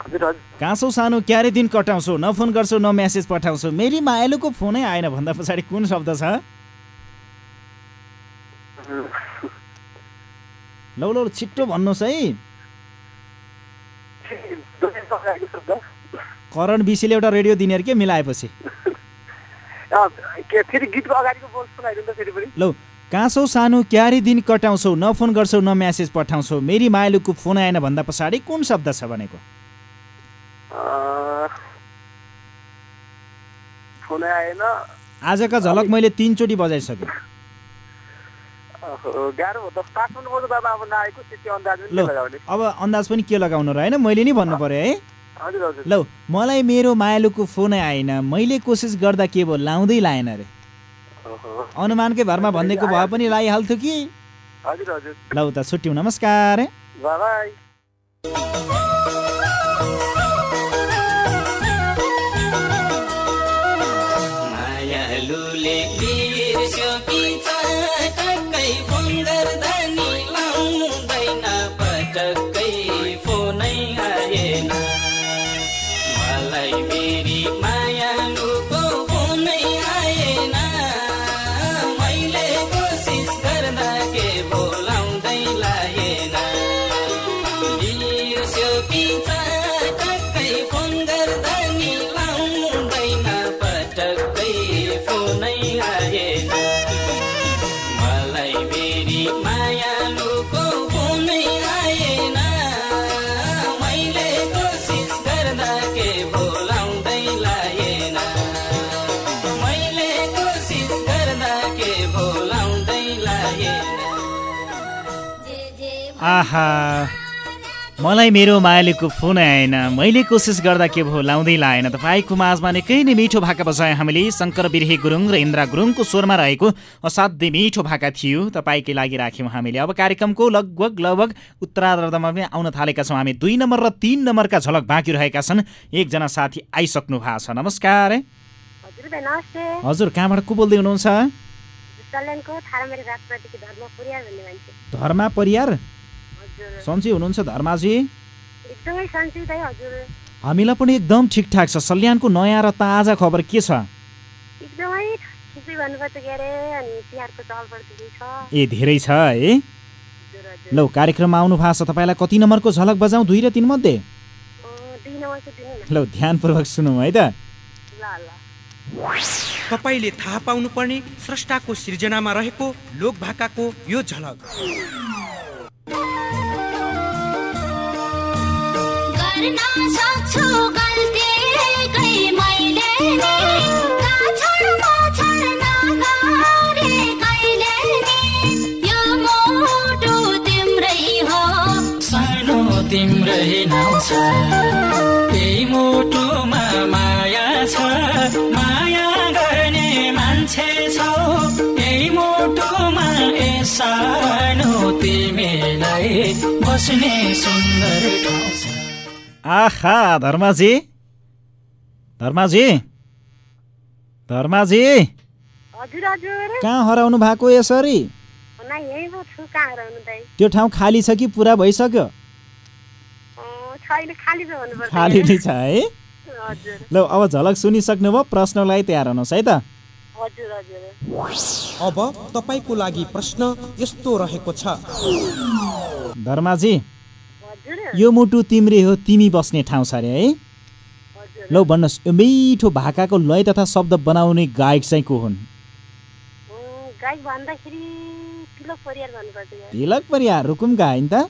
हजुर हजुर। कहाँ छौ सानो क्यारे दिन कटाउँछौ न फोन गर्छौ न म्यासेज पठाउँछौ? मेरी मायालुको फोनै आएन भन्दा पछाडि कुन शब्द छ? लौ लौ छिट्टो भन्नुहोस् है। करण विषयले एउटा रेडियो दिने अरे के? मिलाएपछि। लौ कहाँ छौ सानो क्यारे दिन कटाउँछौ न फोन गर्छौ न म्यासेज पठाउँछौ। मेरी मायालुको फोन आएन भन्दा पछाडि कुन शब्द छ भनेको? आजका झलक मैले तिनचोटि बजाइसकेँ। ल अब अन्दाज पनि के लगाउनु र होइन? मैले नि भन्नु पर्यो है। हजुर हजुर। लौ मलाई मेरो मायालुको फोनै आएन। मैले कोसिस गर्दा के भयो? लाउँदै लाएन अरे ओहो, अनुमानकै भरमा भनिदिएको भए पनि लगाइहाल्थ्यो कि? हजुर हजुर। लौ त छुट्यौँ। नमस्कार। मायालुले आहा। मलाई मेरो मायालेको फोन आएन। मैले कोसिस गर्दा के भयो? लाउँदै लाएन तपाईँको माझमा निकै नै मिठो भाका बजाए हामीले। शङ्कर बिरहे गुरुङ र इन्द्रा गुरुङको स्वरमा रहेको असाध्यै मिठो भाका थियो। तपाईँकै लागि राख्यौँ हामीले। अब कार्यक्रमको लगभग लगभग उत्तरार्धमा पनि आउन थालेका छौँ। हामी दुई नम्बर र तिन नम्बरका झलक बाँकी रहेका छन्। एकजना साथी आइसक्नु भएको छ। नमस्कार। हजुर कहाँबाट को बोल्दै हुनुहुन्छ? धर्म पुर्यार भन्ने मान्छे धर्मा परियार हजुर सन्चै हुनुहुन्छ धर्माजी? एकदमै सन्चै दाइ हजुर। हामीलाई पनि एकदम ठिकठाक छ। सल्यानको नयाँ र ताजा खबर के छ? एकदमै ठिकै भन्नुपर्छ के अरे अनि तिहारको ठिकै छ। ए धेरै छ है? लौ कार्यक्रममा आउनु भएको छ। तपाईँलाई कति नम्बरको झलक बजाउँ? दुई र तिन मध्ये? लौ ध्यानपूर्वक सुनौँ है त। ल ल। तपाईँले थाहा पाउनुपर्ने स्रष्टाको सिर्जनामा रहेको लोक भाकाको यो झलक। तिम्रै नाउँ छ मुटुमा माया छ। माया गर्ने मान्छे छौ। यही मुटुमा ए सानो तिमीलाई बस्ने सुन्दर ठाउँ आहा धर्माजी धर्माजी धर्माजी हजुर हजुर। कहाँ हराउनु भएको यसरी? त्यो ठाउँ खाली छ कि पुरा भइसक्यो? अँ, छैन खाली नै छ है? हजुर। ल अब झलक सुनिसक्नुभयो प्रश्नलाई तयार हुनुहोस् है त। हजुर हजुर। अब तपाईँको लागि प्रश्न यस्तो रहेको छ। धर्माजी यो मुटु तिम्रे हो तिमी बस्ने ठाउँ छ अरे है। लौ भन्नुहोस् यो मिठो भाकाको लय तथा शब्द बनाउने गायक चाहिँ को हुन्? तिलक परियार रुकुमका होइन त।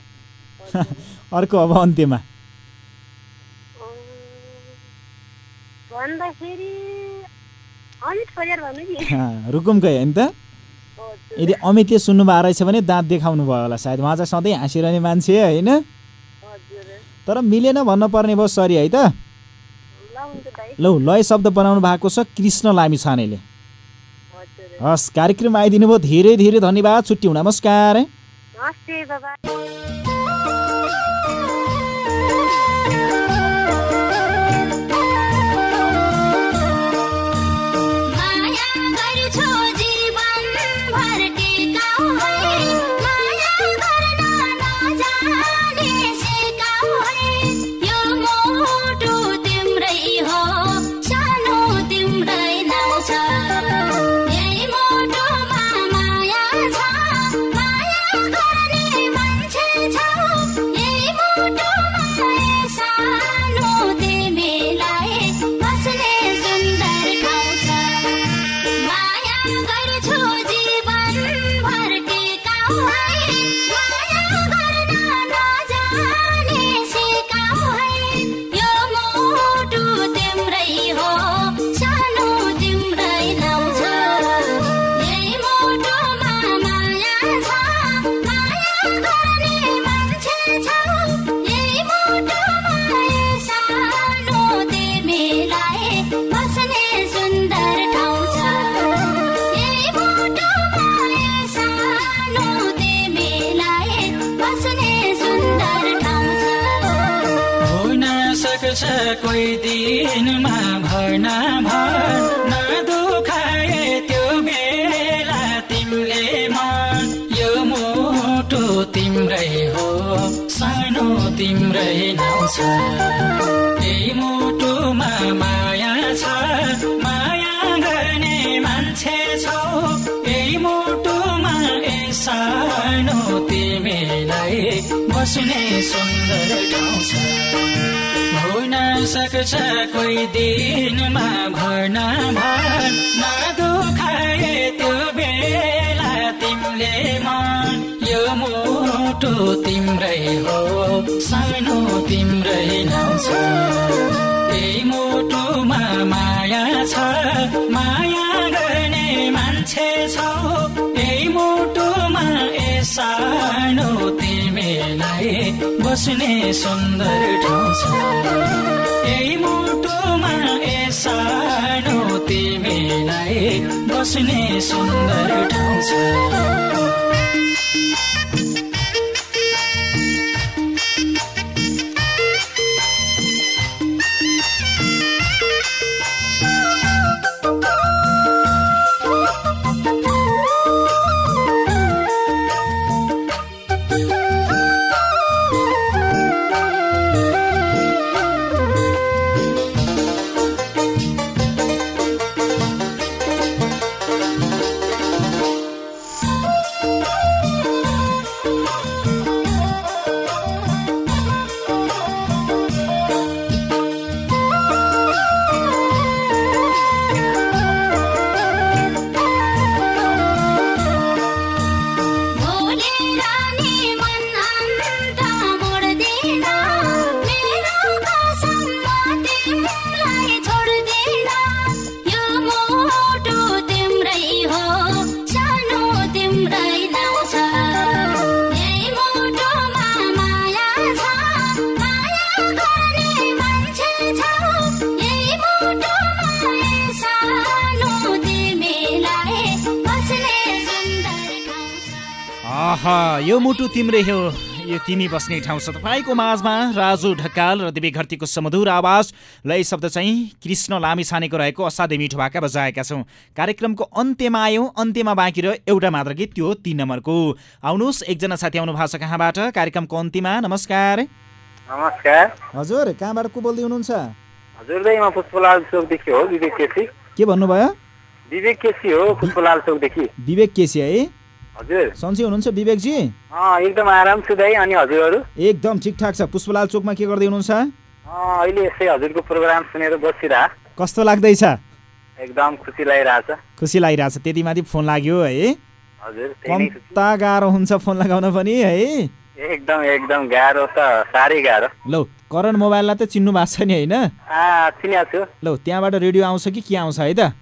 [LAUGHS] अर्को अब अन्त्यमा। [LAUGHS] रुकुमकै होइन त। यदि अमितले सुन्नुभएको रहेछ भने दाँत देखाउनु भयो होला सायद। उहाँ चाहिँ सधैँ हाँसिरहने मान्छे होइन? तर मिलेन भन्नुपर्ने भयो सरी है त। ल लय शब्द बनाउनु भएको छ कृष्ण लामी छानेले हस् कार्यक्रममा आइदिनु भयो धेरै धेरै धन्यवाद छुट्टी नमस्कार। नमस्ते तिम्रै नाउँ छ यही मुटुमा माया छ। माया गर्ने मान्छे छौ। यही मुटुमा ए सानो तिमीलाई बस्ने सुन्दर ठाउँ छ। हुन सक्छ कोही दिनमा भर्ना भर। त्यो बेला मन यो मुटु तिम्रै हो सानो तिम्रै नाउँ छ यही मुटुमा माया छ माया गर्ने मान्छे छौ। यही मुटुमा ए सानो तिमीलाई बस्ने सुन्दर ठाउँ छ। यही मुटुमा ए सानो तिमीलाई बस्ने सुन्दर ठाउँ छ। मुटु तिम्रै हो। यो तिमी बस्ने ठाउँ छ तपाईँको माझमा। राजु ढकाल र देवी घरतीको समधुर आवाज। लय शब्द चाहिँ कृष्ण लामी छानेको रहेको असाध्यै मिठो भाका बजाएका छौँ। कार्यक्रमको अन्त्यमा आयौँ। अन्त्यमा बाँकी रह्यो एउटा मात्र गीत त्यो तिन नम्बरको। आउनुहोस् एकजना साथी आउनु भएको छ कहाँबाट? कार्यक्रमको अन्त्यमा नमस्कार। नमस्कार। हजुर कहाँबाट को बोल्दै हुनुहुन्छ? हजुर दाइ म पुष्पलाल चोकदेखि हो विवेक केसी। के भन्नुभयो? विवेक केसी हो? हजुर। सन्चै हुनुहुन्छ विवेकजी? एकदम आराम छु दाइ अनि हजुरहरू? एकदम ठिकठाक छ। पुष्पलाल चोकमा के गर्दै हुनुहुन्छ? अहिले यसै हजुरको प्रोग्राम सुनेर बसिरह। कस्तो लाग्दैछ? एकदम खुसी लागिरहेछ। खुसी लागिरहेछ। त्यति माथि फोन लाग्यो है। हजुर कम्ता गाह्रो हुन्छ फोन लगाउन पनि है। एकदम एकदम गाह्रो त साह्रै गाह्रो। लौ करण मोबाइललाई त चिन्नु भएको छ नि होइन? आ चिनिएको छु। लौ त्यहाँबाट रेडियो आउँछ कि के आउँछ है त?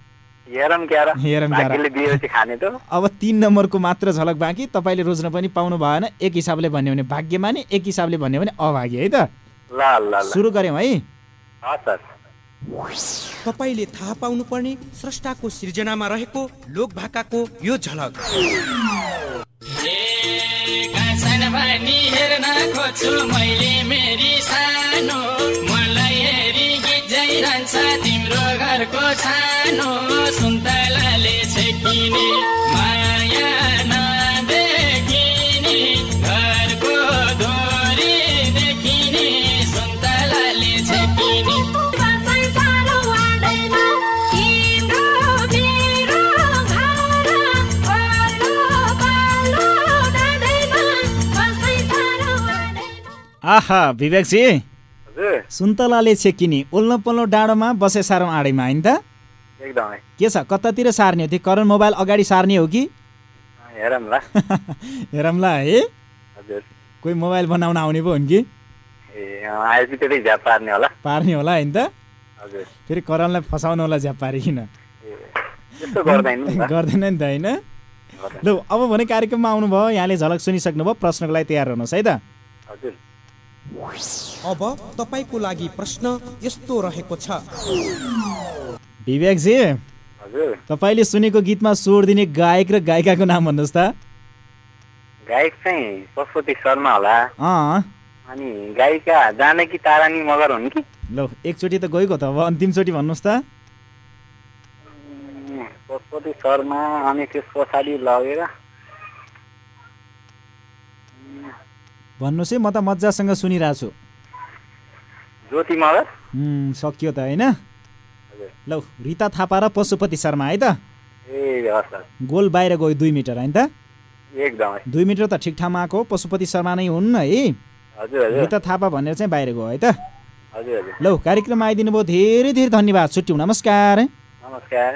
अब तिन नम्बरको मात्र झलक बाँकी तपाईँले रोज्न पनि पाउनु भएन। एक हिसाबले भन्यो भने भाग्यमानी एक हिसाबले भन्यो भने अभाग्य है त? ल ल ल। सुरु गऱ्यौँ है? तपाईँले थाहा पाउनुपर्ने स्रष्टाको सृजनामा रहेको लोक भाकाको यो झलक। हेर्न खोज्छु मैले मेरी सानो। गीत जाइरहन्छ तिम्रो घरको छानो सुन्तलाले छेकिने माया नदेखिने घरको धोरी देखिने सुन्तलाले छेकिने। आहा विवेकजी। सुन्तलाले छेकिने ओल्लो पल्लो डाँडोमा बसे सारौँ आडैमा होइन त? एकदमै। के छ कतातिर सार्ने हो त्यो करण मोबाइल अगाडि सार्ने हो कि? अँ, हेरौँ ल। [LAUGHS] हेरौँला है। हजुर। कोही मोबाइल बनाउन आउने पो हुन् कि? पार्ने होला। पार्ने होला होइन त? हजुर। फेरि करणलाई फसाउनु होला झ्याप पारिकन। [LAUGHS] गर्दैन नि त। होइन। लु अब भने कार्यक्रममा आउनुभयो यहाँले झलक सुनिसक्नुभयो प्रश्नको लागि तयार हुनुहोस् है त? हजुर। अब तपाईँको लागि प्रश्न यस्तो रहेको छ। विवेकजी हजुर। तपाईँले सुनेको गीतमा स्वर दिने गायक र गायिकाको नाम भन्नुहोस् त। गायक चाहिँ पशुपति शर्मा होला। अँ। अनि गायिका जानकी तारानी मगर हुन् कि? लौ एकचोटि त गइगयो त अब अन्तिमचोटि भन्नुहोस् त। पशुपति शर्मा अनि त्यस पछाडि लगेर भन्नुहोस् है म त मजासँग सुनिरहेको छु। ज्योति मगर उम्, सकियो त होइन। लौ रिता थापा र पशुपति शर्मा है त? ए गोल बाहिर गयो दुई मिटर होइन त? एकदमै। दुई मिटर त ठिक ठाउँमा आएको पशुपति शर्मा नै हुन् है। रिता थापा भनेर चाहिँ बाहिर गयो है त? लौ कार्यक्रममा आइदिनु भयो धेरै धेरै धन्यवाद छुट्यौँ नमस्कार। नमस्कार।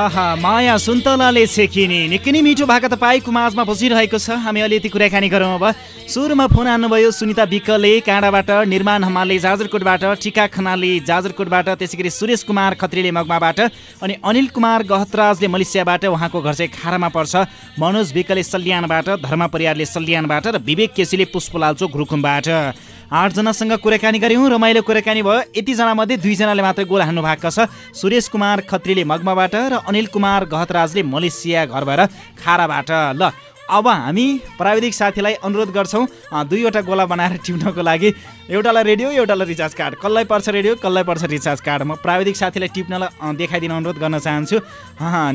आहा माया सुन्तलाले छेकिने। निकै नै मिठो भाका तपाईँको माझमा बसिरहेको छ। हामी अलिकति कुराकानी गरौँ अब। सुरुमा फोन हान्नुभयो सुनिता विकले काँडाबाट निर्माण हमालले जाजरकोटबाट टिका खनालले जाजरकोटबाट त्यसै गरी सुरेश कुमार खत्रीले मगमाबाट अनि अनिल कुमार गहतराजले मलेसियाबाट उहाँको घर चाहिँ खारामा पर्छ। मनोज विकले सल्यानबाट धर्म परियारले सल्यानबाट र विवेक केसीले पुष्पलाल चोक रुकुमबाट आठजनासँग कुराकानी गऱ्यौँ रमाइलो कुराकानी भयो। यतिजना मध्ये दुईजनाले मात्रै गोल हान्नु भएको छ। सुरेश कुमार खत्रीले मगमाबाट र अनिल कुमार गहतराजले मलेसिया घर भएर खाराबाट। ल अब हामी प्राविधिक साथीलाई अनुरोध गर्छौँ दुईवटा गोला बनाएर टिप्नको लागि। एउटालाई रेडियो एउटालाई रिचार्ज कार्ड। कसलाई पर्छ रेडियो कसलाई पर्छ रिचार्ज कार्ड? म प्राविधिक साथीलाई टिप्नलाई देखाइदिन अनुरोध गर्न चाहन्छु।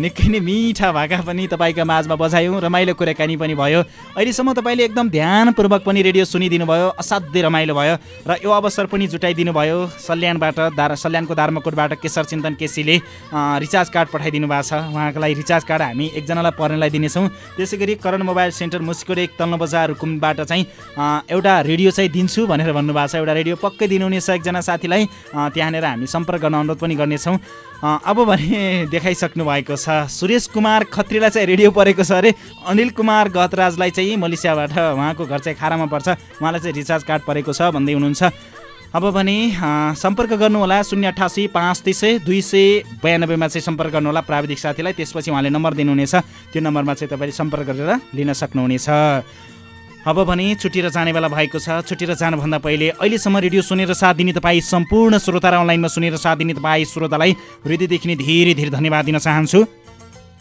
निकै नै मिठा भाका पनि तपाईँको माझमा बजायौँ। रमाइलो कुराकानी पनि भयो। अहिलेसम्म तपाईँले एकदम ध्यानपूर्वक पनि रेडियो सुनिदिनु भयो। असाध्यै रमाइलो भयो र यो अवसर पनि जुटाइदिनु भयो। सल्यानबाट दार सल्यानको दार्माकोटबाट केशर चिन्तन केसीले रिचार्ज कार्ड पठाइदिनु भएको छ। उहाँको लागि रिचार्ज कार्ड हामी एकजनालाई पर्नेलाई दिनेछौँ। त्यसै गरी करण मोबाइल सेन्टर मुस्कोट एक तल्लो बजार रुकुमबाट चाहिँ एउटा रेडियो चाहिँ दिन्छु भनेर भन्नुभएको छ एउटा रेडियो पक्कै दिनुहुनेछ एकजना साथीलाई। त्यहाँनिर हामी सम्पर्क गर्न अनुरोध पनि गर्नेछौँ। अब भने [LAUGHS] देखाइसक्नु भएको छ सुरेश कुमार खत्रीलाई चाहिँ रेडियो परेको छ अरे। अनिल कुमार गहतराजलाई चाहिँ मलेसियाबाट उहाँको घर चाहिँ खारामा पर्छ उहाँलाई चाहिँ रिचार्ज कार्ड परेको छ भन्दै हुनुहुन्छ। अब भने सम्पर्क गर्नुहोला शून्य अठासी पाँच तिस सय दुई सय बयानब्बेमा चाहिँ सम्पर्क गर्नुहोला प्राविधिक साथीलाई। त्यसपछि उहाँले नम्बर दिनुहुनेछ। त्यो नम्बरमा चाहिँ तपाईँले सम्पर्क गरेर लिन सक्नुहुनेछ। अब भने छुट्टिएर जाने बेला भएको छ। छुट्टिएर जानुभन्दा पहिले अहिलेसम्म रेडियो सुनेर साथ दिने तपाईँ सम्पूर्ण श्रोता र अनलाइनमा सुनेर साथ दिने तपाईँ श्रोतालाई हृदयदेखि नै धेरै धेरै धन्यवाद दिन चाहन्छु।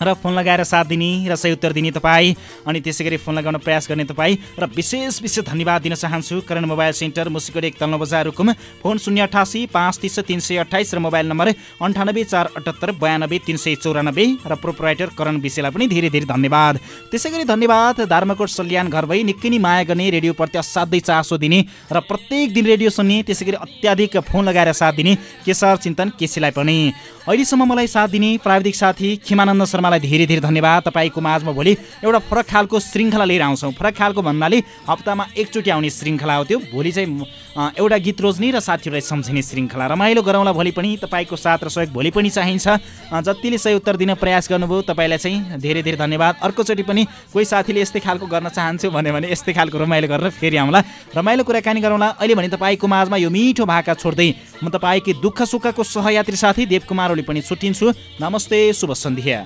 र फोन लगाएर साथ दिने र सही उत्तर दिने तपाईँ। अनि त्यसै गरी फोन लगाउन प्रयास गर्ने तपाईँ र विशेष विशेष धन्यवाद दिन चाहन्छु। करण मोबाइल सेन्टर मुसिकोट एक तल्लो बजार रुकुम फोन शून्य अठासी पाँच तिस तिन सय अठाइस र मोबाइल नम्बर अन्ठानब्बे चार अठहत्तर बयानब्बे तिन सय चौरानब्बे र प्रोपराइटर करण विषयलाई पनि धेरै धेरै धन्यवाद। त्यसै गरी धन्यवाद धर्मकोट सल्यान घर भई निकै नै माया गर्ने रेडियोप्रति असाध्यै चासो दिने र प्रत्येक दिन रेडियो सुन्ने त्यसै गरी अत्याधिक फोन लगाएर साथ दिने केशर चिन्तन केसीलाई पनि। अहिलेसम्म मलाई साथ दिने प्राविधिक साथी खिमानन्द शर्मालाई धेरै धेरै धन्यवाद। तपाईँको माझमा भोलि एउटा फरक खालको श्रृङ्खला लिएर आउँछौँ। फरक खालको भन्नाले हप्तामा एकचोटि आउने श्रृङ्खला हो त्यो। भोलि चाहिँ एउटा गीत रोज्ने र साथीहरूलाई सम्झिने श्रृङ्खला रमाइलो गरौँला भोलि पनि। तपाईँको साथ र सहयोग भोलि पनि चाहिन्छ। जतिले सही उत्तर दिन प्रयास गर्नुभयो तपाईँलाई चाहिँ धेरै धेरै धन्यवाद। अर्कोचोटि पनि कोही साथीले यस्तै खालको गर्न चाहन्छु भन्यो भने यस्तै खालको रमाइलो गरेर फेरि आउँला। रमाइलो कुराकानी गरौँला। अहिले भने तपाईँको माझमा यो मिठो भाका छोड्दै म तपाईँकै दुःख सुखको सहयात्री साथी देवकुमार ओली पनि छुट्टिन्छु। नमस्ते शुभ सन्ध्या।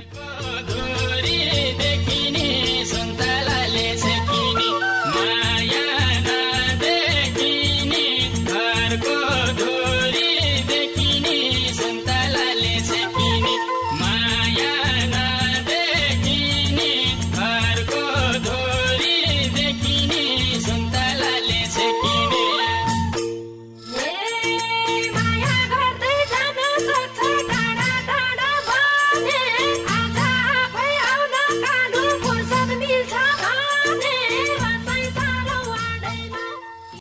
Santa Claus.